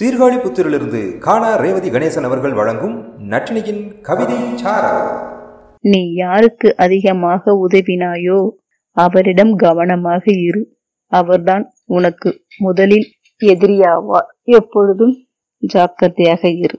சீர்காழிபுத்தூரிலிருந்து காணா ரேவதி கணேசன் அவர்கள் வழங்கும் நட்டினியின் கவிதை நீ யாருக்கு அதிகமாக உதவினாயோ அவரிடம் கவனமாக இரு. அவர்தான் உனக்கு முதலில் எதிரியாவார். எப்பொழுதும் ஜாக்கிரதையாக இரு.